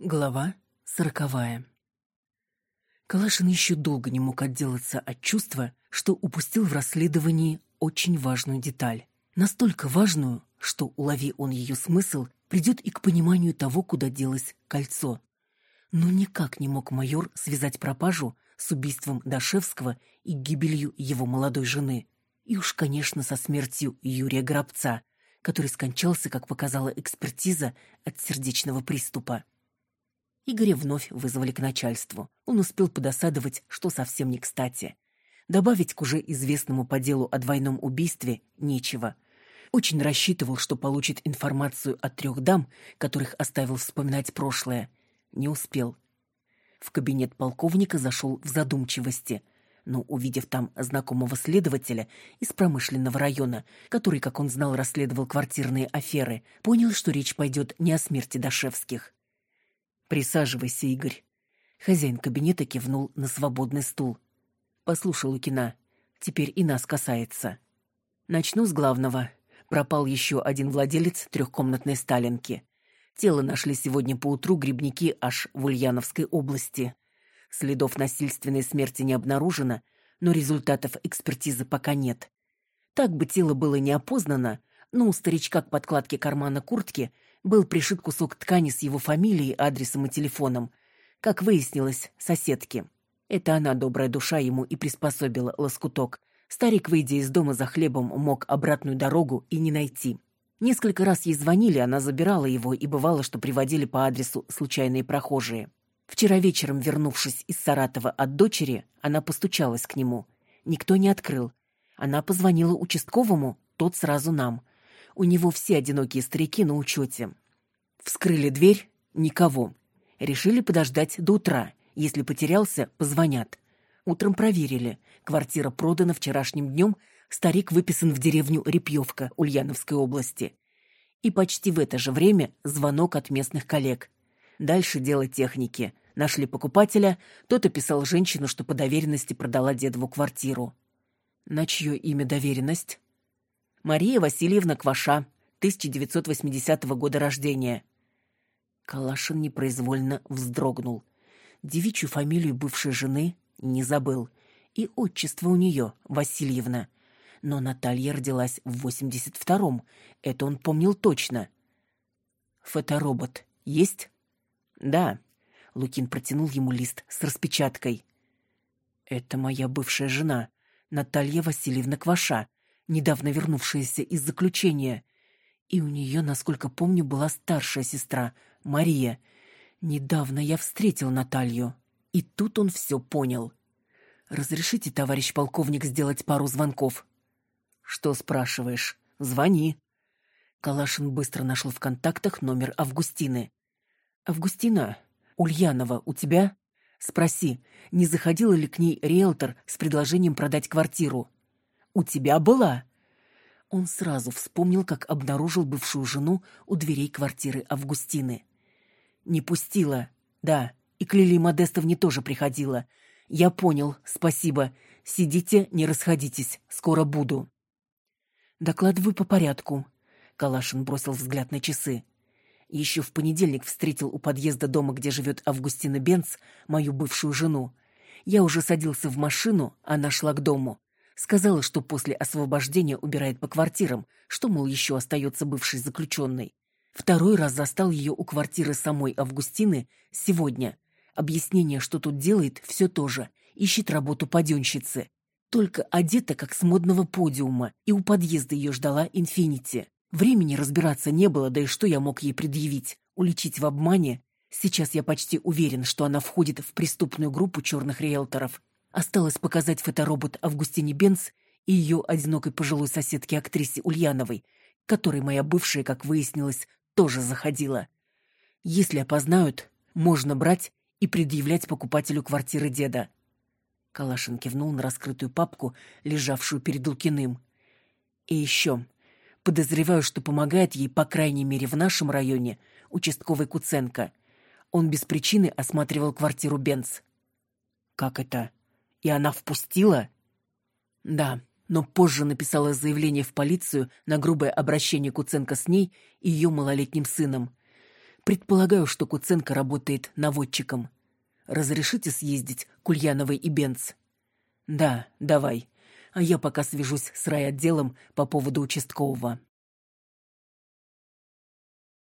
Глава сороковая. Калашин еще долго не мог отделаться от чувства, что упустил в расследовании очень важную деталь. Настолько важную, что, улови он ее смысл, придет и к пониманию того, куда делось кольцо. Но никак не мог майор связать пропажу с убийством Дашевского и гибелью его молодой жены. И уж, конечно, со смертью Юрия Грабца, который скончался, как показала экспертиза, от сердечного приступа. Игоря вновь вызвали к начальству. Он успел подосадовать, что совсем не кстати. Добавить к уже известному по делу о двойном убийстве нечего. Очень рассчитывал, что получит информацию от трех дам, которых оставил вспоминать прошлое. Не успел. В кабинет полковника зашел в задумчивости, но, увидев там знакомого следователя из промышленного района, который, как он знал, расследовал квартирные аферы, понял, что речь пойдет не о смерти Дашевских. Присаживайся, Игорь. Хозяин кабинета кивнул на свободный стул. Послушай, Лукина, теперь и нас касается. Начну с главного. Пропал еще один владелец трехкомнатной сталинки. Тело нашли сегодня поутру грибники аж в Ульяновской области. Следов насильственной смерти не обнаружено, но результатов экспертизы пока нет. Так бы тело было не опознано, но у старичка к подкладке кармана куртки – был пришит кусок ткани с его фамилией, адресом и телефоном. Как выяснилось, соседки. Это она, добрая душа, ему и приспособила лоскуток. Старик, выйдя из дома за хлебом, мог обратную дорогу и не найти. Несколько раз ей звонили, она забирала его, и бывало, что приводили по адресу случайные прохожие. Вчера вечером, вернувшись из Саратова от дочери, она постучалась к нему. Никто не открыл. Она позвонила участковому, тот сразу нам. У него все одинокие старики на учете. Вскрыли дверь — никого. Решили подождать до утра. Если потерялся, позвонят. Утром проверили. Квартира продана вчерашним днем, старик выписан в деревню Репьевка Ульяновской области. И почти в это же время звонок от местных коллег. Дальше дело техники. Нашли покупателя, тот описал женщину, что по доверенности продала дедову квартиру. На чье имя доверенность? Мария Васильевна Кваша, 1980 года рождения. Калашин непроизвольно вздрогнул. Девичью фамилию бывшей жены не забыл. И отчество у нее, Васильевна. Но Наталья родилась в 82-м. Это он помнил точно. Фоторобот есть? Да. Лукин протянул ему лист с распечаткой. Это моя бывшая жена, Наталья Васильевна Кваша, недавно вернувшаяся из заключения. И у нее, насколько помню, была старшая сестра, Мария. Недавно я встретил Наталью. И тут он все понял. «Разрешите, товарищ полковник, сделать пару звонков?» «Что спрашиваешь? Звони». Калашин быстро нашел в контактах номер Августины. «Августина, Ульянова у тебя?» «Спроси, не заходила ли к ней риэлтор с предложением продать квартиру?» У тебя была». Он сразу вспомнил, как обнаружил бывшую жену у дверей квартиры Августины. «Не пустила. Да, и к Лилии Модестовне тоже приходила. Я понял, спасибо. Сидите, не расходитесь, скоро буду». «Докладываю по порядку», — Калашин бросил взгляд на часы. Еще в понедельник встретил у подъезда дома, где живет Августина Бенц, мою бывшую жену. Я уже садился в машину, она шла к дому. Сказала, что после освобождения убирает по квартирам, что, мол, еще остается бывшей заключенной. Второй раз застал ее у квартиры самой Августины сегодня. Объяснение, что тут делает, все то же. Ищет работу паденщицы. Только одета, как с модного подиума, и у подъезда ее ждала Инфинити. Времени разбираться не было, да и что я мог ей предъявить? Уличить в обмане? Сейчас я почти уверен, что она входит в преступную группу черных риэлторов Осталось показать фоторобот Августине Бенц и ее одинокой пожилой соседке-актрисе Ульяновой, которой моя бывшая, как выяснилось, тоже заходила. Если опознают, можно брать и предъявлять покупателю квартиры деда. Калашин кивнул на раскрытую папку, лежавшую перед Лукиным. И еще. Подозреваю, что помогает ей, по крайней мере, в нашем районе, участковый Куценко. Он без причины осматривал квартиру Бенц. «Как это?» И она впустила? Да, но позже написала заявление в полицию на грубое обращение Куценко с ней и ее малолетним сыном. Предполагаю, что Куценко работает наводчиком. Разрешите съездить к Ульяновой и Бенц? Да, давай. А я пока свяжусь с райотделом по поводу участкового.